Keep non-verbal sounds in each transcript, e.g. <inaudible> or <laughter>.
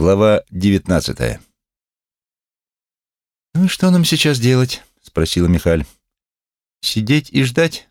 Глава девятнадцатая. «Ну что нам сейчас делать?» — спросила Михаль. «Сидеть и ждать?»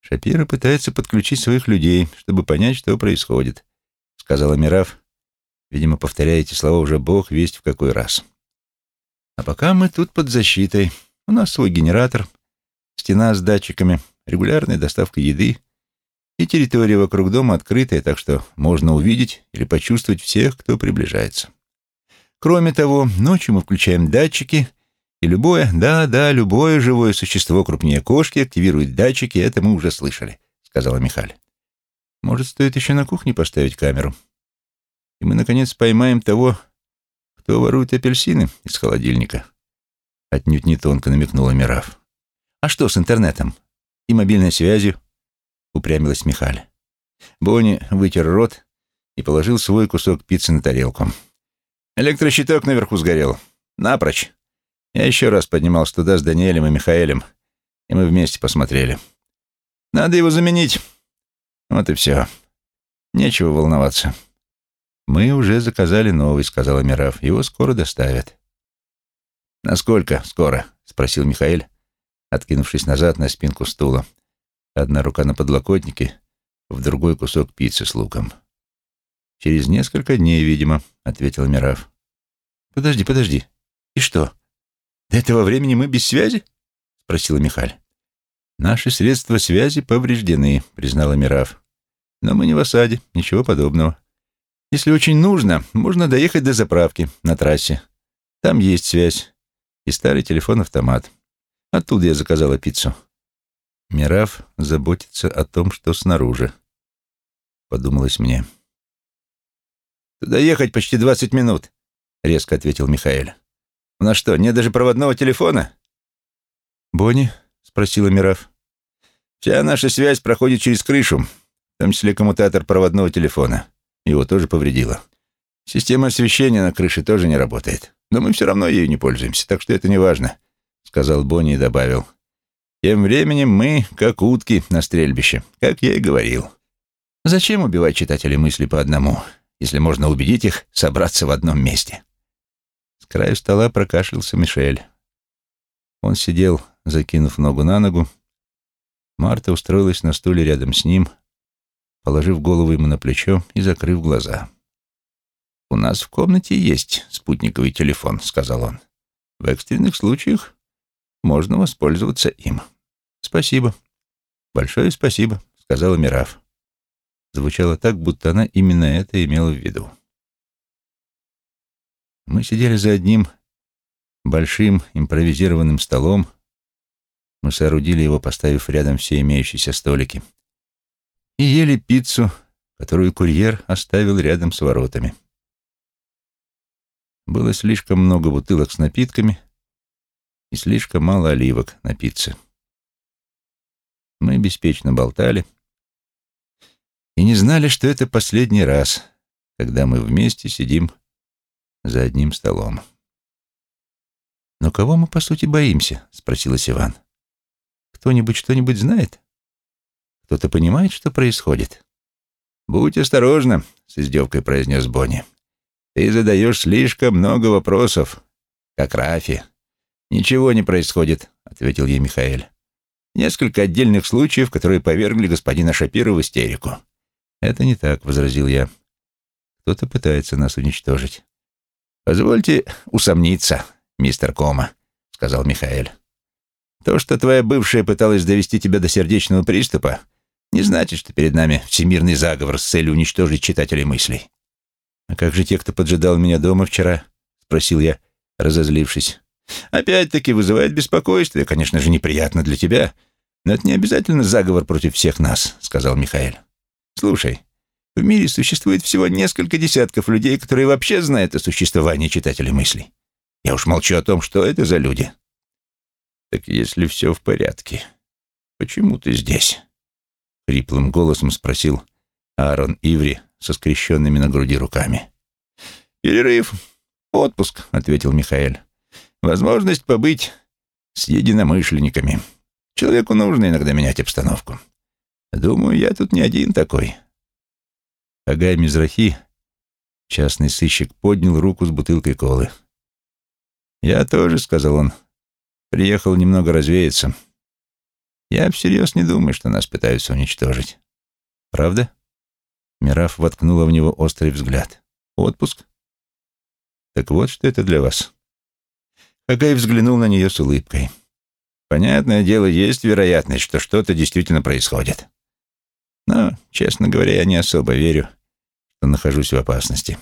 Шапира пытается подключить своих людей, чтобы понять, что происходит, — сказала Мираф, видимо, повторяя эти слова уже бог весть в какой раз. А пока мы тут под защитой. У нас свой генератор, стена с датчиками, регулярная доставка еды, и территория вокруг дома открытая, так что можно увидеть или почувствовать всех, кто приближается. Кроме того, ночью мы включаем датчики, и любое, да-да, любое живое существо крупнее кошки активирует датчики, это мы уже слышали, сказала Михаль. Может, стоит еще на кухне поставить камеру? И мы, наконец, поймаем того, кто ворует апельсины из холодильника. Отнюдь не тонко намекнула Мираф. А что с интернетом? И мобильной связью? — упрямилась Михаль. Бонни вытер рот и положил свой кусок пиццы на тарелку. Электрощиток наверху сгорел. Напрочь. Я еще раз поднимался туда с Даниэлем и Михаэлем, и мы вместе посмотрели. Надо его заменить. Вот и все. Нечего волноваться. Мы уже заказали новый, сказала Мираф. Его скоро доставят. Насколько скоро? спросил Михаэль, откинувшись назад на спинку стула. Одна рука на подлокотнике, в другой кусок пиццы с луком. «Через несколько дней, видимо», — ответил Мираф. «Подожди, подожди. И что? До этого времени мы без связи?» — спросила Михаль. «Наши средства связи повреждены», — признала Мираф. «Но мы не в осаде, ничего подобного. Если очень нужно, можно доехать до заправки на трассе. Там есть связь и старый телефон-автомат. Оттуда я заказала пиццу». Мираф заботится о том, что снаружи, подумалось мне. «Туда ехать почти двадцать минут», — резко ответил Михаэль. «У нас что, нет даже проводного телефона?» «Бонни?» — спросила Мираф. «Вся наша связь проходит через крышу, в том числе коммутатор проводного телефона. Его тоже повредило. Система освещения на крыше тоже не работает, но мы все равно ею не пользуемся, так что это не важно», — сказал Бонни и добавил. Тем временем мы, как утки на стрельбище, как я и говорил. Зачем убивать читателей мысли по одному, если можно убедить их собраться в одном месте? С краю стола прокашлялся Мишель. Он сидел, закинув ногу на ногу. Марта устроилась на стуле рядом с ним, положив голову ему на плечо и закрыв глаза. «У нас в комнате есть спутниковый телефон», — сказал он. «В экстренных случаях можно воспользоваться им. Спасибо. Большое спасибо, сказала Мираф. Звучало так, будто она именно это имела в виду. Мы сидели за одним большим импровизированным столом. Мы соорудили его, поставив рядом все имеющиеся столики. И ели пиццу, которую курьер оставил рядом с воротами. Было слишком много бутылок с напитками, и слишком мало оливок на пицце. Мы беспечно болтали и не знали, что это последний раз, когда мы вместе сидим за одним столом. «Но кого мы, по сути, боимся?» — спросила Сиван. «Кто-нибудь что-нибудь знает? Кто-то понимает, что происходит?» «Будь осторожна», — с издевкой произнес Бонни. «Ты задаешь слишком много вопросов, как Рафи». «Ничего не происходит», — ответил ей Михаэль. «Несколько отдельных случаев, которые повергли господина Шапира в истерику». «Это не так», — возразил я. «Кто-то пытается нас уничтожить». «Позвольте усомниться, мистер Кома», — сказал Михаэль. «То, что твоя бывшая пыталась довести тебя до сердечного приступа, не значит, что перед нами всемирный заговор с целью уничтожить читателей мыслей». «А как же те, кто поджидал меня дома вчера?» — спросил я, разозлившись. Опять-таки вызывает беспокойство, конечно же, неприятно для тебя, но это не обязательно заговор против всех нас, сказал Михаил. Слушай, в мире существует всего несколько десятков людей, которые вообще знают о существовании читателей мыслей. Я уж молчу о том, что это за люди. Так если все в порядке, почему ты здесь? Хриплым голосом спросил Аарон Иври со скрещенными на груди руками. «Перерыв. Отпуск», — ответил Михаил. Возможность побыть с единомышленниками. Человеку нужно иногда менять обстановку. Думаю, я тут не один такой. Агай Мизрахи Частный сыщик поднял руку с бутылкой колы. «Я тоже», — сказал он, — «приехал немного развеяться. Я всерьез не думаю, что нас пытаются уничтожить. Правда?» Мираф воткнула в него острый взгляд. «Отпуск?» «Так вот, что это для вас». Хагай взглянул на нее с улыбкой. «Понятное дело, есть вероятность, что что-то действительно происходит. Но, честно говоря, я не особо верю, что нахожусь в опасности.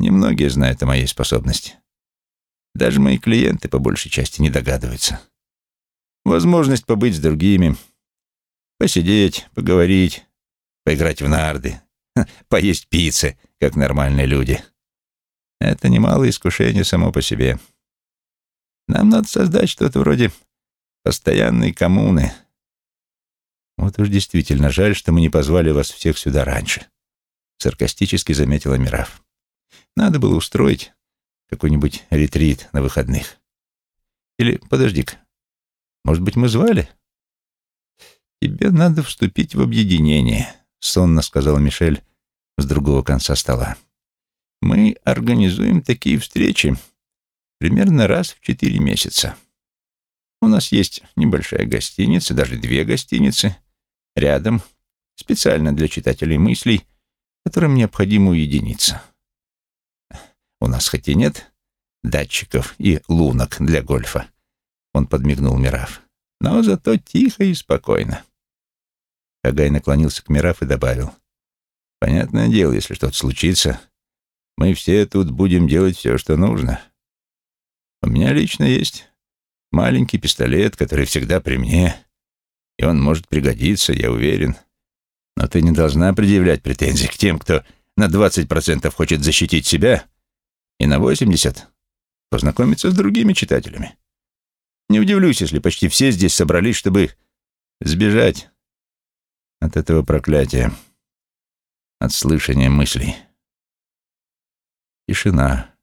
Немногие знают о моей способности. Даже мои клиенты по большей части не догадываются. Возможность побыть с другими, посидеть, поговорить, поиграть в нарды, <laughs> поесть пиццы, как нормальные люди. Это немалое искушение само по себе. Нам надо создать что-то вроде постоянной коммуны. Вот уж действительно жаль, что мы не позвали вас всех сюда раньше, саркастически заметила Мираф. Надо было устроить какой-нибудь ретрит на выходных. Или, подожди-ка, может быть, мы звали? Тебе надо вступить в объединение, сонно сказала Мишель с другого конца стола. Мы организуем такие встречи примерно раз в четыре месяца. У нас есть небольшая гостиница, даже две гостиницы, рядом, специально для читателей мыслей, которым необходимо уединиться. У нас хоть и нет датчиков и лунок для гольфа, он подмигнул Мираф, но зато тихо и спокойно. Кагай наклонился к Мираф и добавил, «Понятное дело, если что-то случится, мы все тут будем делать все, что нужно. У меня лично есть маленький пистолет, который всегда при мне, и он может пригодиться, я уверен. Но ты не должна предъявлять претензий к тем, кто на 20% хочет защитить себя, и на 80% познакомиться с другими читателями. Не удивлюсь, если почти все здесь собрались, чтобы сбежать от этого проклятия, от слышания мыслей. Тишина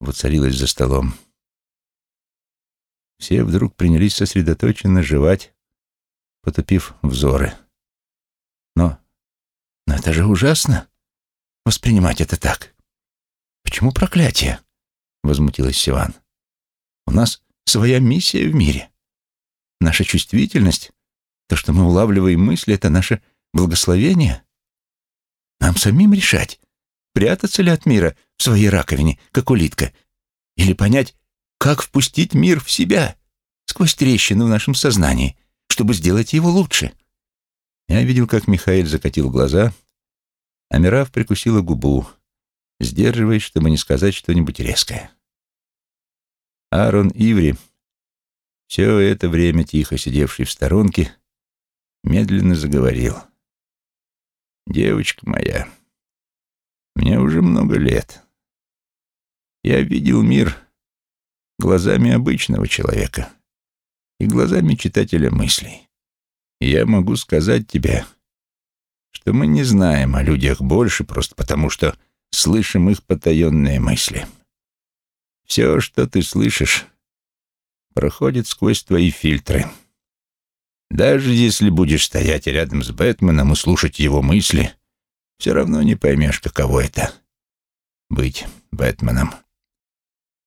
воцарилась за столом. Все вдруг принялись сосредоточенно жевать, потупив взоры. Но, но это же ужасно, воспринимать это так. Почему проклятие? Возмутилась Сиван. У нас своя миссия в мире. Наша чувствительность, то, что мы улавливаем мысли, это наше благословение. Нам самим решать, прятаться ли от мира в своей раковине, как улитка, или понять, как впустить мир в себя, сквозь трещины в нашем сознании, чтобы сделать его лучше. Я видел, как Михаил закатил глаза, а Мираф прикусила губу, сдерживаясь, чтобы не сказать что-нибудь резкое. Аарон Иври, все это время тихо сидевший в сторонке, медленно заговорил. «Девочка моя, мне уже много лет. Я видел мир глазами обычного человека и глазами читателя мыслей. И я могу сказать тебе, что мы не знаем о людях больше просто потому, что слышим их потаенные мысли. Все, что ты слышишь, проходит сквозь твои фильтры. Даже если будешь стоять рядом с Бэтменом и слушать его мысли — все равно не поймешь, каково это — быть Бэтменом.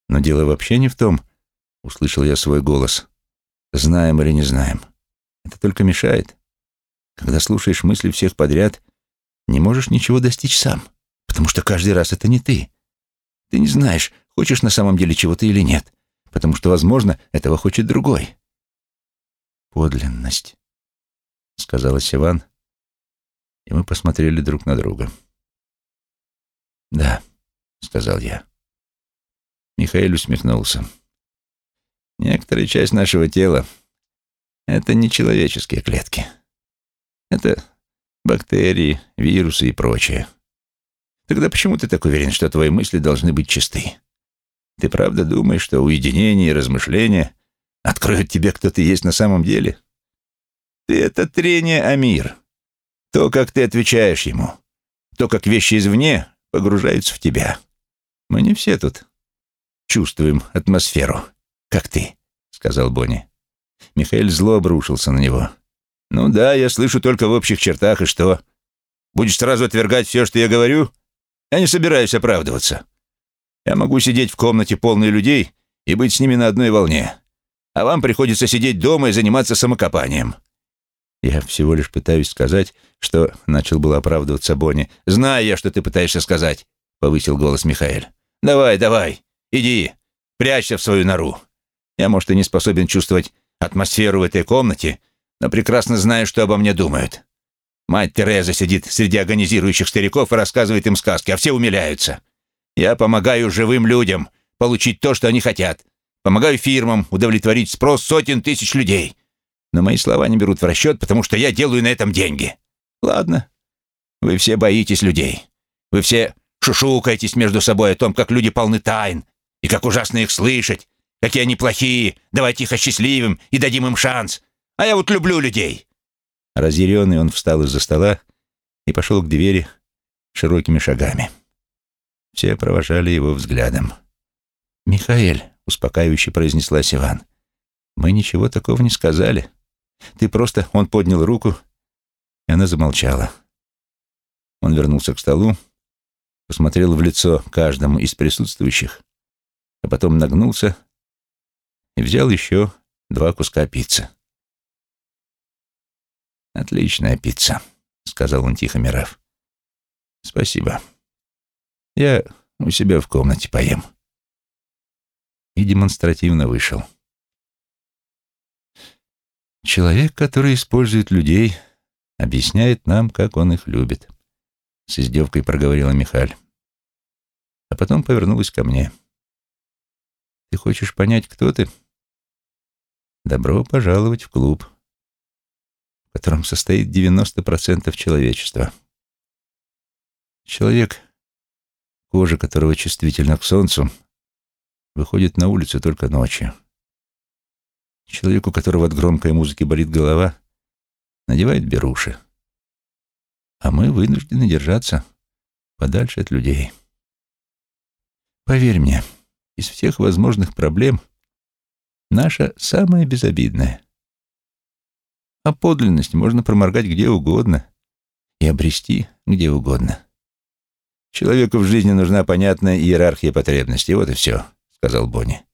Но дело вообще не в том, — услышал я свой голос, — знаем или не знаем. Это только мешает. Когда слушаешь мысли всех подряд, не можешь ничего достичь сам, потому что каждый раз это не ты. Ты не знаешь, хочешь на самом деле чего-то или нет, потому что, возможно, этого хочет другой. «Подлинность», — сказала Сиван, и мы посмотрели друг на друга. «Да», — сказал я. Михаил усмехнулся. «Некоторая часть нашего тела — это не человеческие клетки. Это бактерии, вирусы и прочее. Тогда почему ты так уверен, что твои мысли должны быть чисты? Ты правда думаешь, что уединение и размышления откроют тебе, кто ты есть на самом деле? Ты — это трение о мир, то, как ты отвечаешь ему, то, как вещи извне погружаются в тебя. Мы не все тут чувствуем атмосферу, как ты, — сказал Бонни. Михаил зло обрушился на него. «Ну да, я слышу только в общих чертах, и что? Будешь сразу отвергать все, что я говорю? Я не собираюсь оправдываться. Я могу сидеть в комнате полной людей и быть с ними на одной волне. А вам приходится сидеть дома и заниматься самокопанием. Я всего лишь пытаюсь сказать, что начал было оправдываться Бонни. Знаю я, что ты пытаешься сказать, повысил голос Михаил. Давай, давай, иди, прячься в свою нору. Я, может, и не способен чувствовать атмосферу в этой комнате, но прекрасно знаю, что обо мне думают. Мать Тереза сидит среди агонизирующих стариков и рассказывает им сказки, а все умиляются. Я помогаю живым людям получить то, что они хотят. Помогаю фирмам удовлетворить спрос сотен тысяч людей. Но мои слова не берут в расчет, потому что я делаю на этом деньги. Ладно. Вы все боитесь людей. Вы все шушукаетесь между собой о том, как люди полны тайн, и как ужасно их слышать, какие они плохие, давайте их осчастливим и дадим им шанс. А я вот люблю людей. Разъяренный он встал из-за стола и пошел к двери широкими шагами. Все провожали его взглядом. «Михаэль», — успокаивающе произнесла Сиван, — «мы ничего такого не сказали. Ты просто...» Он поднял руку, и она замолчала. Он вернулся к столу, посмотрел в лицо каждому из присутствующих, а потом нагнулся и взял еще два куска пиццы. «Отличная пицца», — сказал он тихо, Мирав. «Спасибо. Я у себя в комнате поем». И демонстративно вышел. Человек, который использует людей, объясняет нам, как он их любит. С издевкой проговорила Михаль. А потом повернулась ко мне. Ты хочешь понять, кто ты? Добро пожаловать в клуб, в котором состоит 90% человечества. Человек, кожа которого чувствительна к солнцу, выходит на улицу только ночью. Человек, у которого от громкой музыки болит голова, надевает беруши. А мы вынуждены держаться подальше от людей. Поверь мне, из всех возможных проблем наша самая безобидная. А подлинность можно проморгать где угодно и обрести где угодно. Человеку в жизни нужна понятная иерархия потребностей, вот и все, сказал Бонни.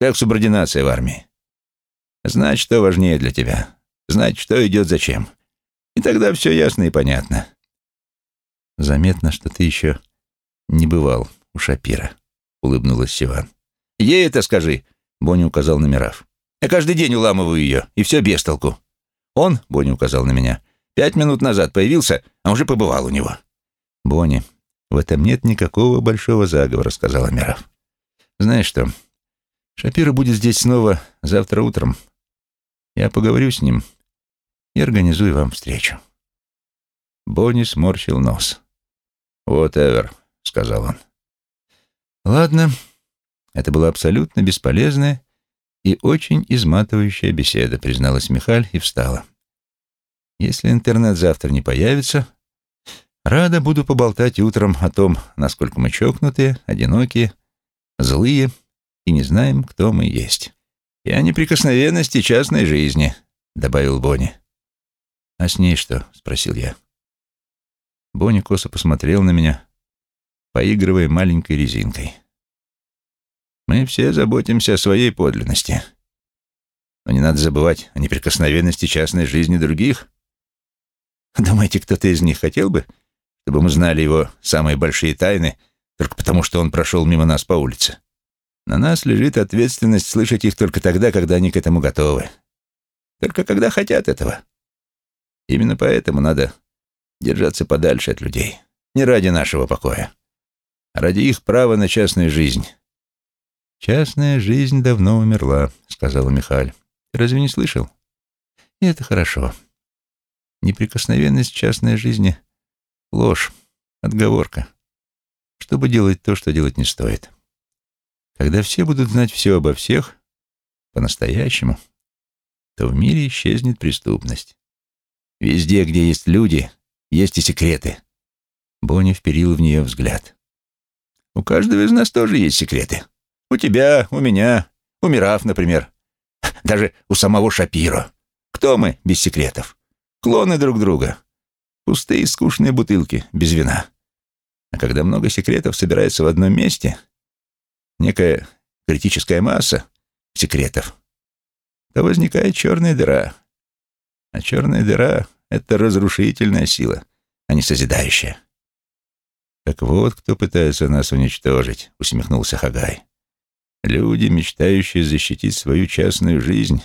Как субординация в армии. Знать, что важнее для тебя. Знать, что идет зачем. И тогда все ясно и понятно. Заметно, что ты еще не бывал у Шапира, улыбнулась Сиван. Ей это скажи, Бонни указал на Мираф. Я каждый день уламываю ее, и все без толку. Он, Бонни указал на меня, пять минут назад появился, а уже побывал у него. Бонни, в этом нет никакого большого заговора, сказала Мираф. Знаешь что, Шапира будет здесь снова завтра утром. Я поговорю с ним и организую вам встречу. Бонни сморщил нос. «Whatever», — сказал он. «Ладно». Это была абсолютно бесполезная и очень изматывающая беседа, призналась Михаль и встала. «Если интернет завтра не появится, рада буду поболтать утром о том, насколько мы чокнутые, одинокие, злые и не знаем, кто мы есть. И о неприкосновенности частной жизни», — добавил Бонни. «А с ней что?» — спросил я. Бонни косо посмотрел на меня, поигрывая маленькой резинкой. «Мы все заботимся о своей подлинности. Но не надо забывать о неприкосновенности частной жизни других. Думаете, кто-то из них хотел бы, чтобы мы знали его самые большие тайны только потому, что он прошел мимо нас по улице?» На нас лежит ответственность слышать их только тогда, когда они к этому готовы. Только когда хотят этого. Именно поэтому надо держаться подальше от людей. Не ради нашего покоя, а ради их права на частную жизнь. «Частная жизнь давно умерла», — сказала Михаль. «Ты разве не слышал?» «И это хорошо. Неприкосновенность частной жизни — ложь, отговорка, чтобы делать то, что делать не стоит». Когда все будут знать все обо всех, по-настоящему, то в мире исчезнет преступность. Везде, где есть люди, есть и секреты. Бонни вперил в нее взгляд. У каждого из нас тоже есть секреты. У тебя, у меня, у Мираф, например. Даже у самого Шапиро. Кто мы без секретов? Клоны друг друга. Пустые скучные бутылки без вина. А когда много секретов собирается в одном месте, некая критическая масса секретов, то возникает черная дыра. А черная дыра — это разрушительная сила, а не созидающая. «Так вот, кто пытается нас уничтожить», — усмехнулся Хагай. «Люди, мечтающие защитить свою частную жизнь».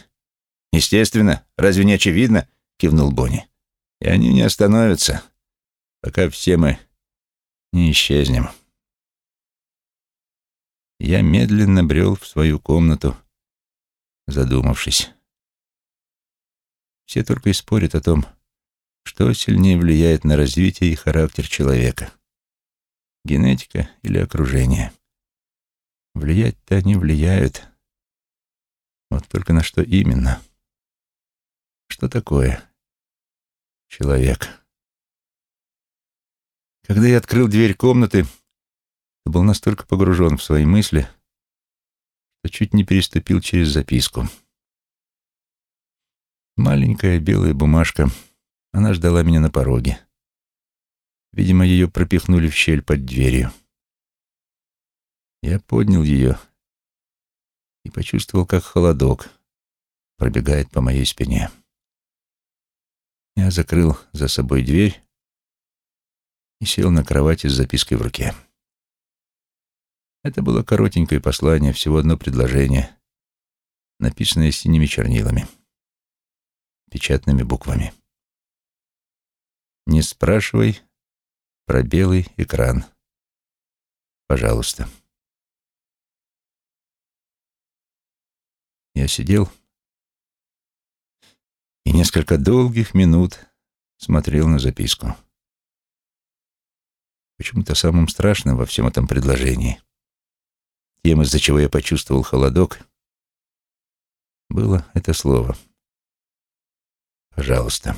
«Естественно, разве не очевидно?» — кивнул Бонни. «И они не остановятся, пока все мы не исчезнем». Я медленно брел в свою комнату, задумавшись. Все только и спорят о том, что сильнее влияет на развитие и характер человека. Генетика или окружение. Влиять-то они влияют. Вот только на что именно. Что такое человек? Когда я открыл дверь комнаты, то был настолько погружен в свои мысли, что чуть не переступил через записку. Маленькая белая бумажка, она ждала меня на пороге. Видимо, ее пропихнули в щель под дверью. Я поднял ее и почувствовал, как холодок пробегает по моей спине. Я закрыл за собой дверь и сел на кровати с запиской в руке. Это было коротенькое послание, всего одно предложение, написанное синими чернилами, печатными буквами. «Не спрашивай про белый экран. Пожалуйста». Я сидел и несколько долгих минут смотрел на записку. Почему-то самым страшным во всем этом предложении, тем, из-за чего я почувствовал холодок, было это слово. Пожалуйста.